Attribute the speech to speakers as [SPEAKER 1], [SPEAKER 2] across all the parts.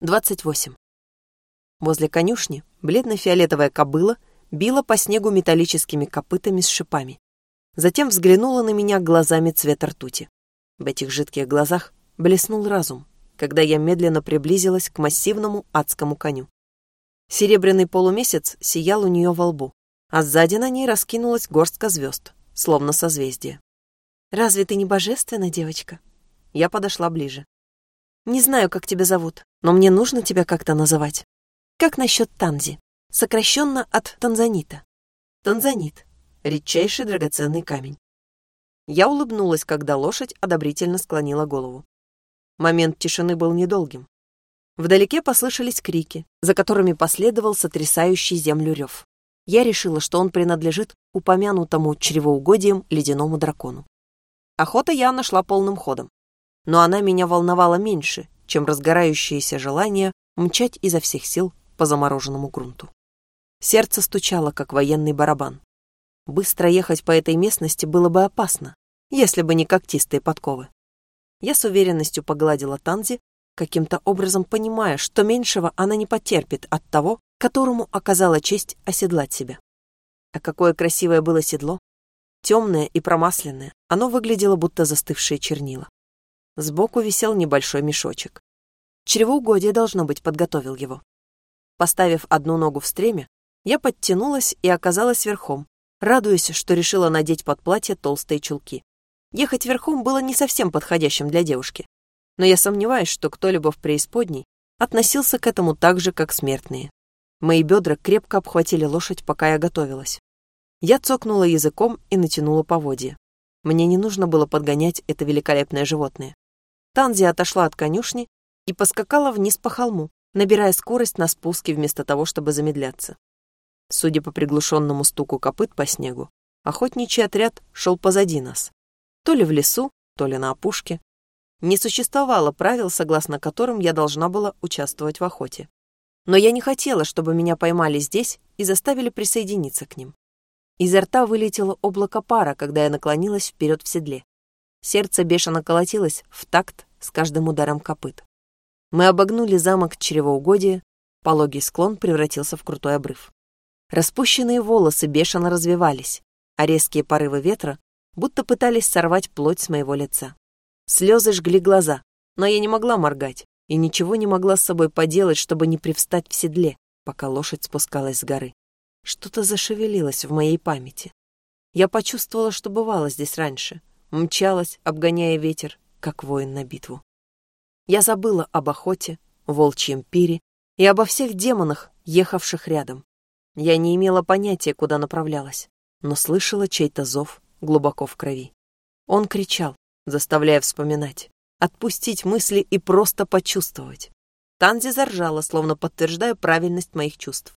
[SPEAKER 1] 28. Возле конюшни бледно-фиолетовая кобыла била по снегу металлическими копытами с шипами. Затем взглянула на меня глазами цвета ртути. В этих жидких глазах блеснул разум, когда я медленно приблизилась к массивному адскому коню. Серебряный полумесяц сиял у нее во лбу, а сзади на ней раскинулась горстка звезд, словно созвездие. «Разве ты не божественна, девочка?» Я подошла ближе. «Не знаю, как тебя зовут, но мне нужно тебя как-то называть. Как насчет Танзи? Сокращенно от танзанита. Танзанит — редчайший драгоценный камень. Я улыбнулась, когда лошадь одобрительно склонила голову. Момент тишины был недолгим. Вдалеке послышались крики, за которыми последовал сотрясающий землю рев. Я решила, что он принадлежит упомянутому чревоугодием ледяному дракону. Охота я нашла полным ходом. Но она меня волновала меньше, чем разгорающееся желание мчать изо всех сил по замороженному грунту. Сердце стучало, как военный барабан. Быстро ехать по этой местности было бы опасно, если бы не когтистые подковы. Я с уверенностью погладила Танзи, каким-то образом понимая, что меньшего она не потерпит от того, которому оказала честь оседлать себя. А какое красивое было седло! Темное и промасленное, оно выглядело будто застывшие чернила. Сбоку висел небольшой мешочек. Чревоугодие, должно быть, подготовил его. Поставив одну ногу в стреме, я подтянулась и оказалась верхом, радуясь, что решила надеть под платье толстые чулки. Ехать верхом было не совсем подходящим для девушки, но я сомневаюсь, что кто-либо в преисподней относился к этому так же, как смертные. Мои бедра крепко обхватили лошадь, пока я готовилась. Я цокнула языком и натянула поводья. Мне не нужно было подгонять это великолепное животное. Танзи отошла от конюшни и поскакала вниз по холму, набирая скорость на спуске вместо того, чтобы замедляться. Судя по приглушенному стуку копыт по снегу, охотничий отряд шел позади нас. То ли в лесу, то ли на опушке. Не существовало правил, согласно которым я должна была участвовать в охоте. Но я не хотела, чтобы меня поймали здесь и заставили присоединиться к ним. Изо рта вылетело облако пара, когда я наклонилась вперед в седле. Сердце бешено колотилось в такт с каждым ударом копыт. Мы обогнули замок чревоугодия, пологий склон превратился в крутой обрыв. Распущенные волосы бешено развивались, а резкие порывы ветра будто пытались сорвать плоть с моего лица. Слезы жгли глаза, но я не могла моргать и ничего не могла с собой поделать, чтобы не привстать в седле, пока лошадь спускалась с горы. Что-то зашевелилось в моей памяти. Я почувствовала, что бывало здесь раньше, мчалась, обгоняя ветер, как воин на битву. Я забыла об охоте, волчьем пире и обо всех демонах, ехавших рядом. Я не имела понятия, куда направлялась, но слышала чей-то зов глубоко в крови. Он кричал, заставляя вспоминать, отпустить мысли и просто почувствовать. Танзи заржала, словно подтверждая правильность моих чувств.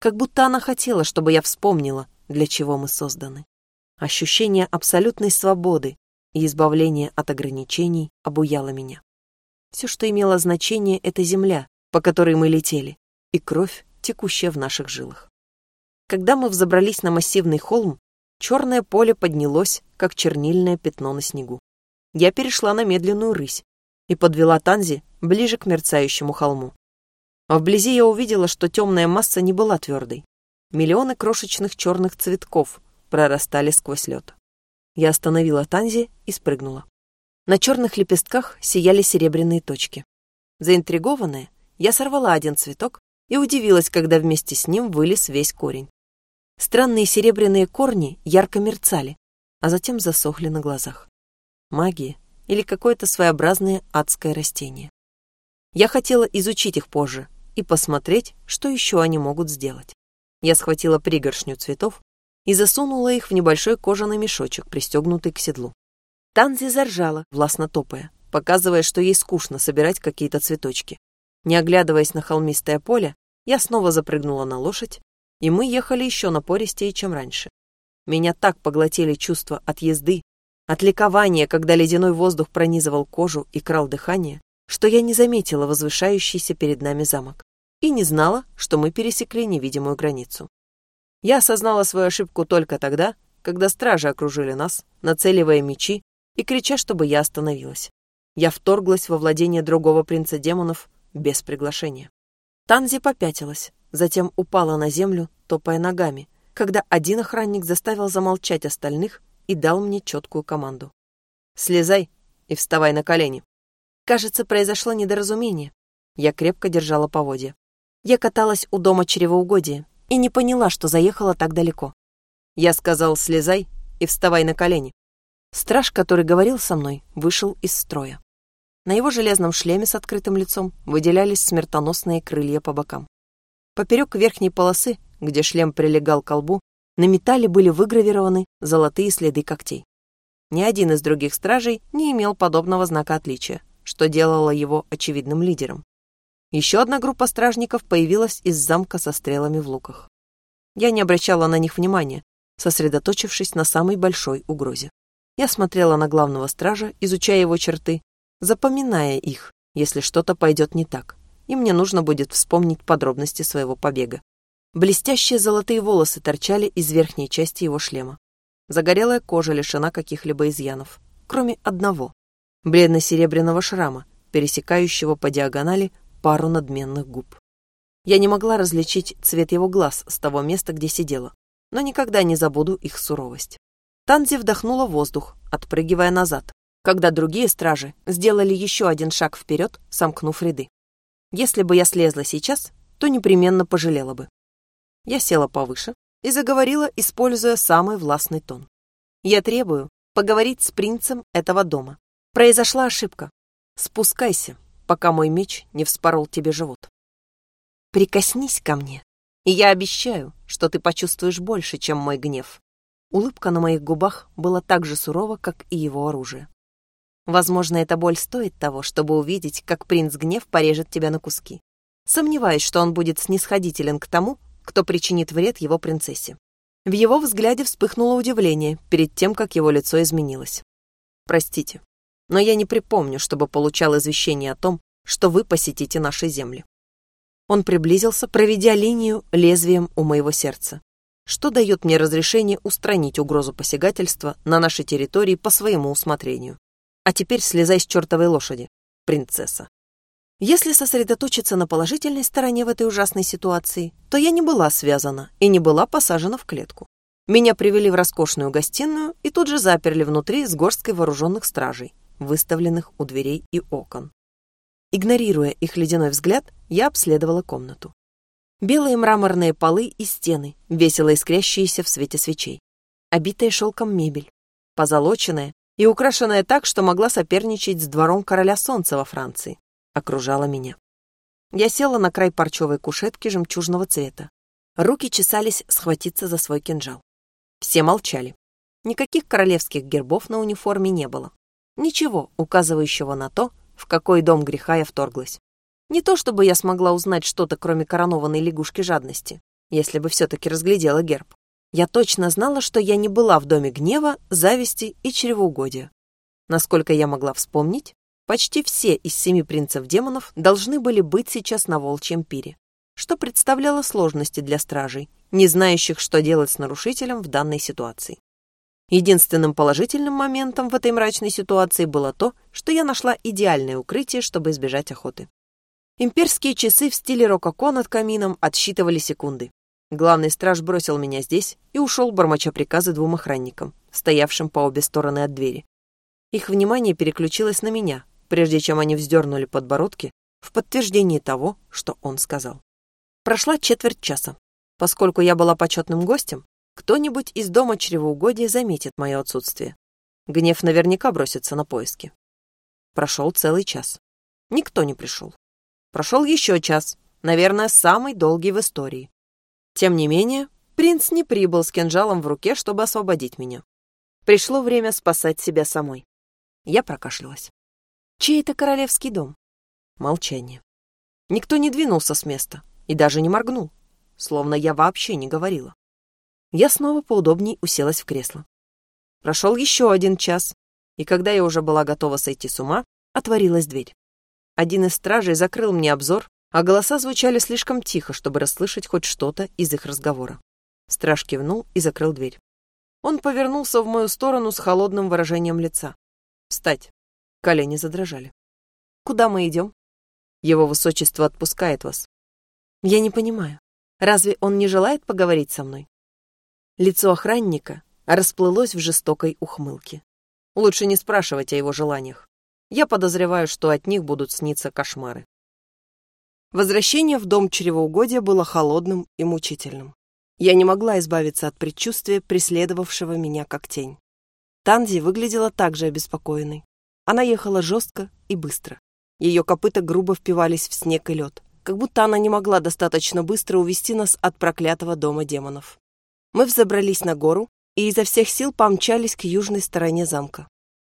[SPEAKER 1] Как будто она хотела, чтобы я вспомнила, для чего мы созданы. Ощущение абсолютной свободы и избавления от ограничений обуяло меня. Все, что имело значение, — это земля, по которой мы летели, и кровь, текущая в наших жилах. Когда мы взобрались на массивный холм, черное поле поднялось, как чернильное пятно на снегу. Я перешла на медленную рысь и подвела Танзи ближе к мерцающему холму. Вблизи я увидела, что темная масса не была твердой. Миллионы крошечных черных цветков прорастали сквозь лед. Я остановила Танзи и спрыгнула. На черных лепестках сияли серебряные точки. Заинтригованная, я сорвала один цветок и удивилась, когда вместе с ним вылез весь корень. Странные серебряные корни ярко мерцали, а затем засохли на глазах. Магия или какое-то своеобразное адское растение. Я хотела изучить их позже и посмотреть, что еще они могут сделать. Я схватила пригоршню цветов и засунула их в небольшой кожаный мешочек, пристегнутый к седлу. Танзи заржала, властно топая, показывая, что ей скучно собирать какие-то цветочки. Не оглядываясь на холмистое поле, я снова запрыгнула на лошадь, и мы ехали еще напористее, чем раньше. Меня так поглотили чувства от езды, от ликования, когда ледяной воздух пронизывал кожу и крал дыхание, что я не заметила возвышающийся перед нами замок и не знала, что мы пересекли невидимую границу. Я осознала свою ошибку только тогда, когда стражи окружили нас, нацеливая мечи и крича, чтобы я остановилась. Я вторглась во владение другого принца демонов без приглашения. Танзи попятилась, затем упала на землю, топая ногами, когда один охранник заставил замолчать остальных и дал мне четкую команду. «Слезай и вставай на колени». Кажется, произошло недоразумение. Я крепко держала поводья. Я каталась у дома чревоугодия и не поняла, что заехала так далеко. Я сказал «слезай и вставай на колени». Страж, который говорил со мной, вышел из строя. На его железном шлеме с открытым лицом выделялись смертоносные крылья по бокам. Поперек верхней полосы, где шлем прилегал к колбу, на металле были выгравированы золотые следы когтей. Ни один из других стражей не имел подобного знака отличия, что делало его очевидным лидером. Еще одна группа стражников появилась из замка со стрелами в луках. Я не обращала на них внимания, сосредоточившись на самой большой угрозе. Я смотрела на главного стража, изучая его черты, запоминая их, если что-то пойдет не так, и мне нужно будет вспомнить подробности своего побега. Блестящие золотые волосы торчали из верхней части его шлема. Загорелая кожа лишена каких-либо изъянов, кроме одного — бледно-серебряного шрама, пересекающего по диагонали пару надменных губ. Я не могла различить цвет его глаз с того места, где сидела, но никогда не забуду их суровость. Танзи вдохнула воздух, отпрыгивая назад, когда другие стражи сделали еще один шаг вперед, сомкнув ряды. Если бы я слезла сейчас, то непременно пожалела бы. Я села повыше и заговорила, используя самый властный тон. «Я требую поговорить с принцем этого дома. Произошла ошибка. Спускайся, пока мой меч не вспорол тебе живот. Прикоснись ко мне, и я обещаю, что ты почувствуешь больше, чем мой гнев». Улыбка на моих губах была так же сурова, как и его оружие. Возможно, эта боль стоит того, чтобы увидеть, как принц гнев порежет тебя на куски. Сомневаюсь, что он будет снисходителен к тому, кто причинит вред его принцессе. В его взгляде вспыхнуло удивление перед тем, как его лицо изменилось. «Простите, но я не припомню, чтобы получал извещение о том, что вы посетите наши земли». Он приблизился, проведя линию лезвием у моего сердца, что дает мне разрешение устранить угрозу посягательства на нашей территории по своему усмотрению. А теперь слезай с чертовой лошади, принцесса. Если сосредоточиться на положительной стороне в этой ужасной ситуации, то я не была связана и не была посажена в клетку. Меня привели в роскошную гостиную и тут же заперли внутри с горсткой вооруженных стражей, выставленных у дверей и окон. Игнорируя их ледяной взгляд, я обследовала комнату. Белые мраморные полы и стены, весело искрящиеся в свете свечей. Обитая шелком мебель, позолоченная и украшенная так, что могла соперничать с двором короля солнца во Франции окружала меня. Я села на край парчевой кушетки жемчужного цвета. Руки чесались схватиться за свой кинжал. Все молчали. Никаких королевских гербов на униформе не было. Ничего, указывающего на то, в какой дом греха я вторглась. Не то чтобы я смогла узнать что-то, кроме коронованной лягушки жадности, если бы все-таки разглядела герб. Я точно знала, что я не была в доме гнева, зависти и чревоугодия. Насколько я могла вспомнить, Почти все из семи принцев демонов должны были быть сейчас на волчьем пире, что представляло сложности для стражей, не знающих, что делать с нарушителем в данной ситуации. Единственным положительным моментом в этой мрачной ситуации было то, что я нашла идеальное укрытие, чтобы избежать охоты. Имперские часы в стиле рококо над камином отсчитывали секунды. Главный страж бросил меня здесь и ушел, бормоча приказы двум охранникам, стоявшим по обе стороны от двери. Их внимание переключилось на меня, прежде чем они вздернули подбородки в подтверждении того, что он сказал. Прошла четверть часа. Поскольку я была почетным гостем, кто-нибудь из дома чревоугодия заметит мое отсутствие. Гнев наверняка бросится на поиски. Прошел целый час. Никто не пришел. Прошел еще час, наверное, самый долгий в истории. Тем не менее, принц не прибыл с кинжалом в руке, чтобы освободить меня. Пришло время спасать себя самой. Я прокашлялась. Чей это королевский дом? Молчание. Никто не двинулся с места и даже не моргнул, словно я вообще не говорила. Я снова поудобней уселась в кресло. Прошел еще один час, и когда я уже была готова сойти с ума, отворилась дверь. Один из стражей закрыл мне обзор, а голоса звучали слишком тихо, чтобы расслышать хоть что-то из их разговора. Страж кивнул и закрыл дверь. Он повернулся в мою сторону с холодным выражением лица. «Встать!» Колени задрожали. «Куда мы идем?» Его высочество отпускает вас. Я не понимаю. Разве он не желает поговорить со мной? Лицо охранника расплылось в жестокой ухмылке. Лучше не спрашивать о его желаниях. Я подозреваю, что от них будут сниться кошмары. Возвращение в дом чревоугодия было холодным и мучительным. Я не могла избавиться от предчувствия, преследовавшего меня как тень. Танзи выглядела также обеспокоенной. Она ехала жестко и быстро. Ее копыта грубо впивались в снег и лед, как будто она не могла достаточно быстро увести нас от проклятого дома демонов. Мы взобрались на гору и изо всех сил помчались к южной стороне замка.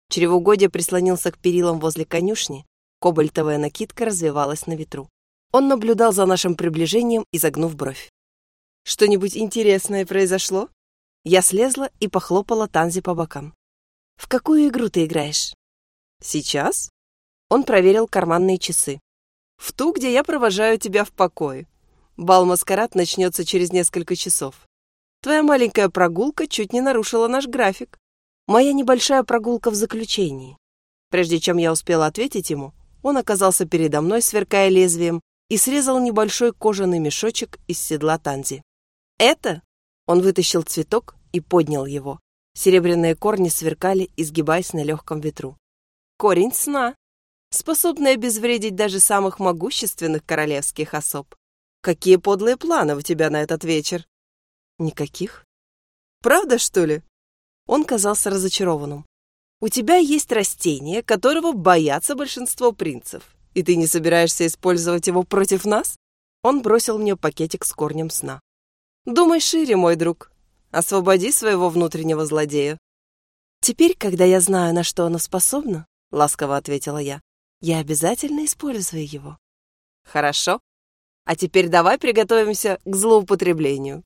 [SPEAKER 1] Чревоугодие прислонился к перилам возле конюшни, кобальтовая накидка развивалась на ветру. Он наблюдал за нашим приближением, изогнув бровь. Что-нибудь интересное произошло? Я слезла и похлопала Танзи по бокам. В какую игру ты играешь? Сейчас? Он проверил карманные часы. В ту, где я провожаю тебя в покое. Бал-маскарад начнется через несколько часов. Твоя маленькая прогулка чуть не нарушила наш график. Моя небольшая прогулка в заключении. Прежде чем я успела ответить ему, он оказался передо мной, сверкая лезвием, и срезал небольшой кожаный мешочек из седла Танзи. «Это?» Он вытащил цветок и поднял его. Серебряные корни сверкали, изгибаясь на легком ветру. «Корень сна, способный обезвредить даже самых могущественных королевских особ. Какие подлые планы у тебя на этот вечер?» «Никаких». «Правда, что ли?» Он казался разочарованным. «У тебя есть растение, которого боятся большинство принцев, и ты не собираешься использовать его против нас?» Он бросил мне пакетик с корнем сна. Думай шире, мой друг. Освободи своего внутреннего злодея. Теперь, когда я знаю, на что оно способно, ласково ответила я, я обязательно использую его. Хорошо. А теперь давай приготовимся к злоупотреблению.